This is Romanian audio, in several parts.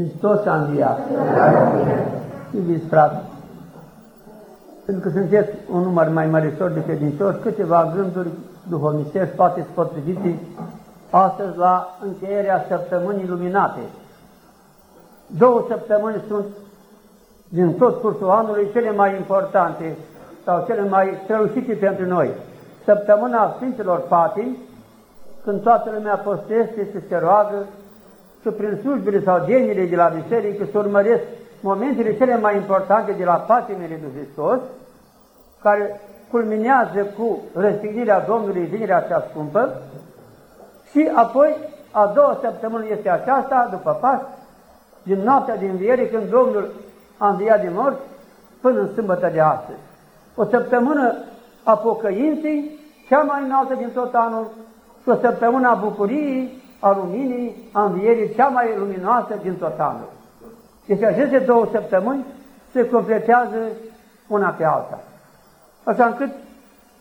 Hristos a înviat. Iubiți frate, pentru că sunteți un număr mai măritor de credincioși, câteva gânduri duhovnicești poate potrivite astăzi la încheierea săptămânii luminate. Două săptămâni sunt din tot cursul anului cele mai importante sau cele mai strălucite pentru noi. Săptămâna Sfinților Patimi, când toată lumea postește și se roagă și prin slujbele sau genile de la biserică să urmăresc momentele cele mai importante de la patimile lui Hristos, care culminează cu răstignirea Domnului vinerea cea scumpă, și apoi a doua săptămână este aceasta, după Paști, din noaptea din viere, când Domnul a înviat din morți, până în sâmbătă de astăzi. O săptămână a pocăinței, cea mai înaltă din tot anul, și o săptămână a bucuriei, a luminii, a învierii, cea mai luminoasă din tot anul. Deci aceste două săptămâni se completează una pe alta. Așa încât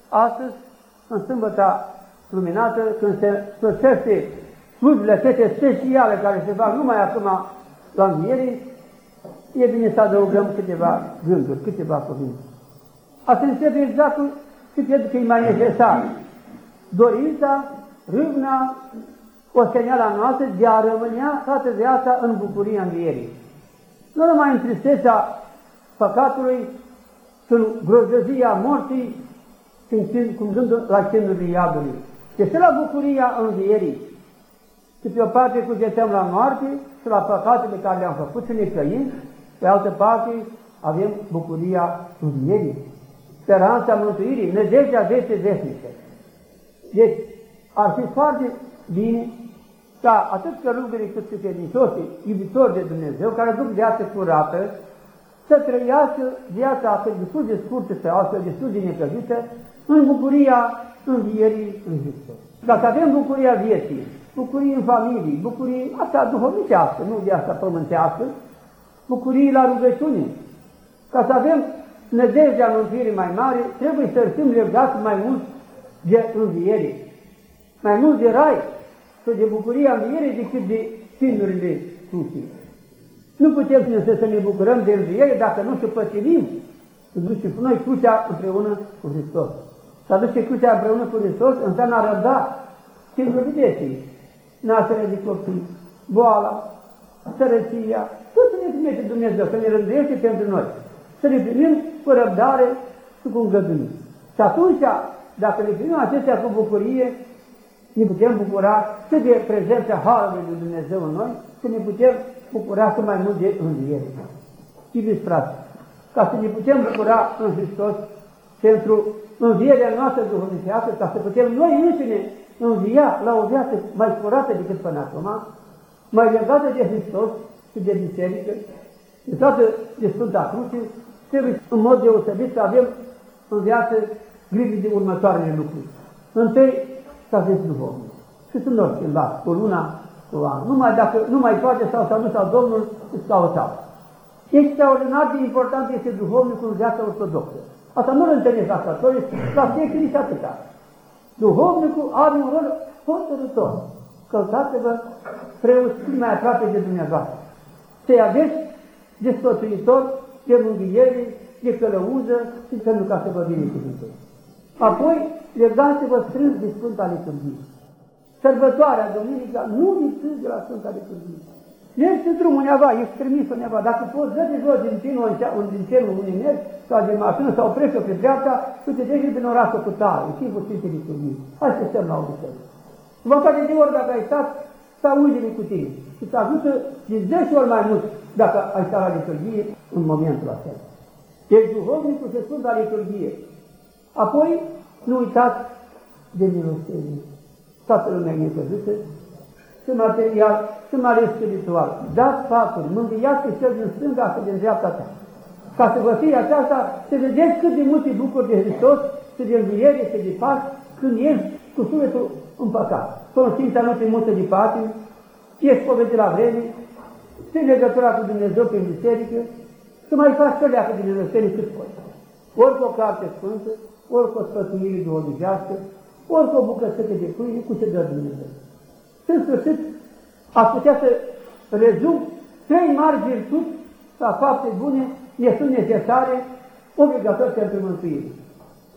astăzi, în sâmbăta luminată, când se sfârșește slujbile aceste speciale care se fac numai acum la înviere, e bine să adăugăm câteva gânduri, câteva cuvinte. Asta înseamnă exact și cred că e mai necesar. Dorința, râvna, osteneala noastră de a rămânea toată viața în bucuria învierii. Nu numai în tristețea păcatului, în grozăzia morții, când, cum gândul la chinurile iadului. Este la bucuria învierii. Și pe o parte cugetăm la moarte și la păcatele care le-am făcut și ne căim, pe altă parte avem bucuria învierii, speranța mântuirii, nădejdea vieții veșnice. Deci, ar fi foarte bine ca atât călugării cât și credincioșii, iubitori de Dumnezeu, care duc viață curată, să trăiască viața atât destul de scurtă sau altfel destul de necăjită, în bucuria învierii în Hristos. Dacă avem bucuria vieții, bucurii în familie, bucurii asta duhovnicească, nu de asta pământească, bucurii la rugăciune. Ca să avem nădejdea mântuirii mai mare, trebuie să fim legați mai mult de înviere, mai mult de rai și de bucuria învierii decât de sinurile suții. Nu putem să, să ne bucurăm de înviere dacă nu se pătilim, să ducem noi crucea împreună cu Hristos. Să aduce crucea împreună cu Hristos înseamnă a răbda sinurile vieții, nașterea de copii, boala, sărăcia, tot ce ne primește Dumnezeu, să ne rânduiește pentru noi, să ne primim cu răbdare și cu îngăduire. Și atunci, dacă ne primim acestea cu bucurie, ne putem bucura și de prezența Harului lui Dumnezeu în noi, să ne putem bucura și mai mult de înviere. Iubiți frate, ca să ne putem bucura în Hristos pentru învierea noastră duhovnicească, ca să putem noi înșine învia la o viață mai curată decât până acum, mai legată de Hristos și de biserică, de toată de Sfânta Cruce, trebuie în mod deosebit să avem în viață grijă de următoarele lucruri. Întâi, să aveți duhovnic. Și să nu schimbați cu luna, cu an. Numai dacă nu mai poate sau s-a dus al Domnul, îți căutau. Extraordinar de important este duhovnicul în viața ortodoxă. Asta nu-l întâlnesc la catolici, la fiecare și atâta. Duhovnicul are un rol hotărător. Căutați-vă preoții mai aproape de dumneavoastră. Să-i aveți de soțuitor, de mânghiere, de călăuză și pentru ca să vă binecuvânteze. Apoi, legați-vă strâns de Sfânta Liturghie. Sărbătoarea, Duminica, nu lipsiți de la Sfânta Liturghie. Ești într-un undeva, ești trimis undeva, dacă poți, dă de jos din cinul, din cerul unui mergi, sau din mașină, sau pleci pe dreapta, și te duci din orașul cu tare, în timpul Sfintei Liturghii. Hai să stăm la o biserică. Vă face de ori dacă ai stat, să auzi cu tine. Și să ajută de 10 ori mai mult dacă ai stat la liturghie în momentul acela. Deci duhovnicul se spun la liturghie. Apoi, nu uitați de milostenie. Toată lumea e încăzută, și material, și mai ales spiritual. Dați sfaturi, mângâiați pe cel din stânga și din dreapta ta. Ca să vă fie aceasta, să vedeți cât de multe bucuri de Hristos, și de înviere, și de pas, când ești cu sufletul în păcat. Conștiința nu te mută de patim, ești povedit la vreme, ții legătura cu Dumnezeu prin biserică, să mai faci să leacă din milostenie cât poți. Ori cu o carte sfântă, ori cu o sfătuire duhovnicească, ori cu o bucățică de pâine, cu ce dă Dumnezeu. Și în sfârșit, aș putea să rezum trei mari virtuți sau fapte bune ne sunt necesare obligatoriu pentru mântuire.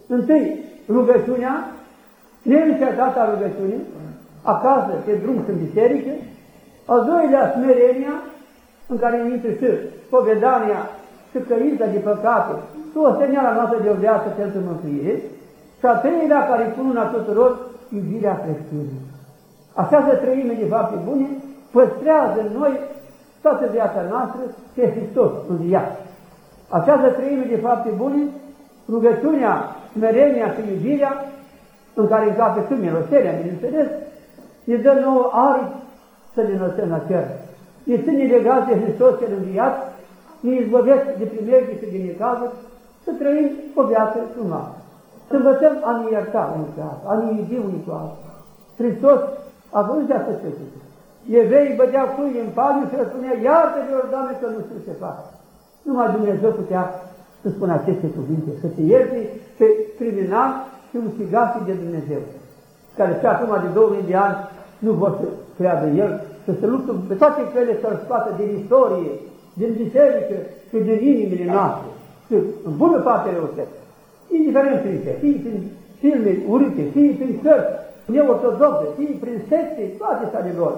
Întâi, rugăciunea, neîncetata rugăciunii, acasă, pe drum, în biserică, al doilea, smerenia, în care intră și povedania și căința de păcate, și o semnală noastră de o viață pentru mântuire, și a treilea, care îi pun tuturor, iubirea creștină. Această trăime de fapte bune păstrează în noi toată viața noastră pe Hristos viață. Această trăime de fapte bune, rugăciunea, smerenia și iubirea, în care încape și miloserea, bineînțeles, ne dă nouă aripi să ne înălțăm la cer. Ne ține legați de Hristos cel înviat, ne izbăvesc de primejdii și din necazuri, să trăim o viață frumoasă. Să învățăm a ne ierta unul pe altul, a ne iubi unul cu altul. Hristos a văzut de asta specifică. Evreii bădeau cuii în paliu și spunea, iartă-ne, Doamne, că nu știu ce fac. Numai Dumnezeu putea să spună aceste cuvinte, să te ierte pe criminal și ucigașii de Dumnezeu, care și acum de 2000 de ani nu vor să creadă El, să se luptă pe toate cele să-L scoată din istorie, din biserică și din inimile noastre, și în bună parte reușesc. Indiferent prin ce, fie prin filme urâte, fie prin cărți neortodoxe, fie prin secte, toate de lor.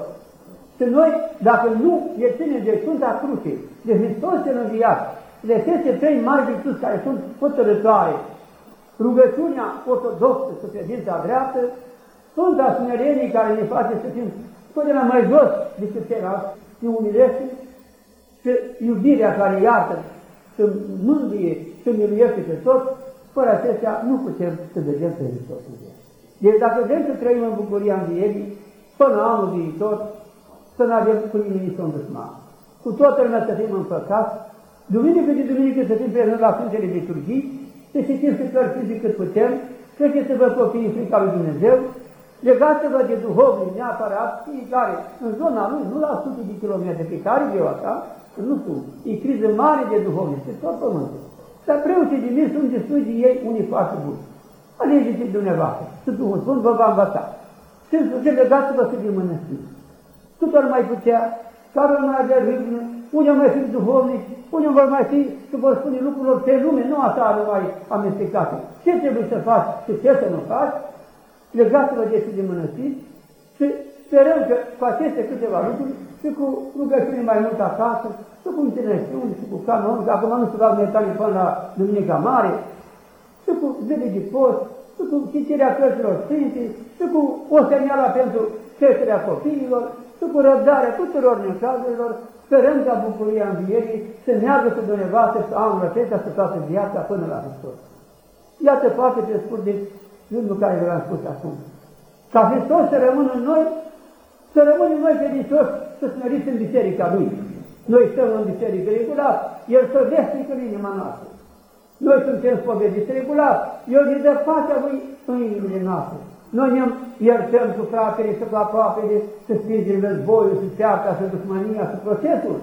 Și noi, dacă nu ne ținem de Sfânta Cruce, de Hristos cel înviat, de aceste trei mari virtuți care sunt hotărătoare, rugăciunea ortodoxă să credința dreaptă, Sfânta Smerenie care ne face să fim totdeauna mai jos decât ceilalți, ne umilește și iubirea care iartă, să mângâie, să miluiește pe toți, fără acestea nu putem să vedem pe Hristos în Deci dacă vrem să trăim în bucuria învierii, până anul viitor, să nu avem cu nimeni să dușman. Cu toată lumea să fim împăcați, duminică de duminică să fim prezenți la Sfântele Liturghii, să citim și cărți cât putem, creșteți-vă copiii în frica lui Dumnezeu, legați-vă de duhovnic neapărat, fiecare în zona lui, nu la sute de kilometri pe care eu asta, nu sunt, e criză mare de duhovnic, pe tot pământul. Dar preoții de mine sunt destui de ei unii foarte buni. Alegeți dumneavoastră, să Duhul Sfânt vă va învăța. Și în sfârșit, legați-vă să din mănăstiri cât ar mai putea, care ar mai avea râvnă, unde mai fi duhovnic, unde vor mai fi și vor spune lucrurilor pe lume, nu așa numai amestecate. Ce trebuie să faci și ce să nu faci, legați-vă de de mănăstiri și sperăm că cu aceste câteva lucruri și cu rugăciune mai mult acasă, și cu înțelepciuni, și cu canon, că acum nu se dau metale până la Duminica Mare, și cu zile de post, și cu citirea cărților sfinte, și cu o semnală pentru creșterea copiilor, și cu răbdare tuturor necazurilor, sperăm ca bucuria învierii să meargă cu dumneavoastră să am acesta să toată viața până la Hristos. Iată foarte pe scurt de gândul care v-am spus acum. Ca Hristos să rămână în noi, să rămânem noi credincioși să smeriți în biserica Lui. Noi stăm în biserică regulat, El să vestică în inima noastră. Noi suntem spovediți regulat, El ne dă pacea Lui în inimile noastre. Noi ne iertăm cu fratele și cu aproapele să stingem războiul și cearta și dușmania și procesul.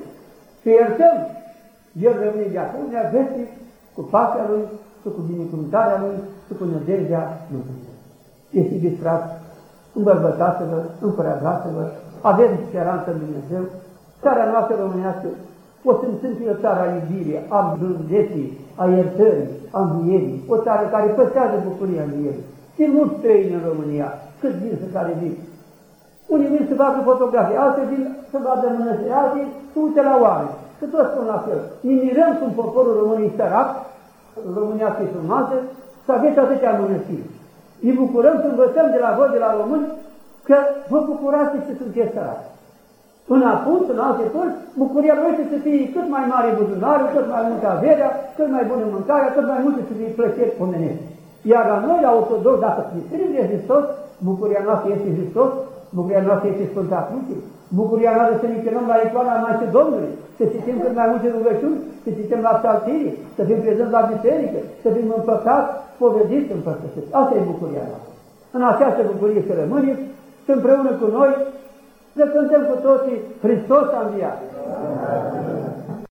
Și iertăm. El rămâne de atunci vestic cu pacea Lui și cu binecuvântarea Lui și cu nădejdea Lui. Este distrat, îmbărbătați-vă, împărăgați-vă, avem speranță în Dumnezeu. Țara noastră românească o să fie o țară a iubirii, a blândeții, a iertării, a învierii, o țară care păstrează bucuria învierii. Și mulți străini în România, cât vin să care vin. Unii vin să facă fotografii, alții vin să vadă mănăstiri, alții să uite la oameni. Că toți spun la fel. Ne mirăm cum poporul românii sărac, România este frumoasă, să aveți atâtea mănăstiri. Ne bucurăm să învățăm de la voi, de la români, că vă bucurați și sunteți săraci. În apus, în alte părți, bucuria lor este să fie cât mai mare buzunarul, cât mai multă averea, cât mai bună mâncarea, cât mai multe să fie plăceri omenești. Iar la noi, la ortodox, dacă privim de Hristos, bucuria noastră este Hristos, bucuria noastră este Sfânta Cruce, bucuria noastră să ne închinăm la icoana Maicii Domnului, să citim cât mai multe rugăciuni, să citim la psaltirii, să fim prezenți la biserică, să fim împăcați, povediți împărtășiți. Asta e bucuria noastră. În această bucurie să rămânem și împreună cu noi să cântăm cu toții Hristos a înviat.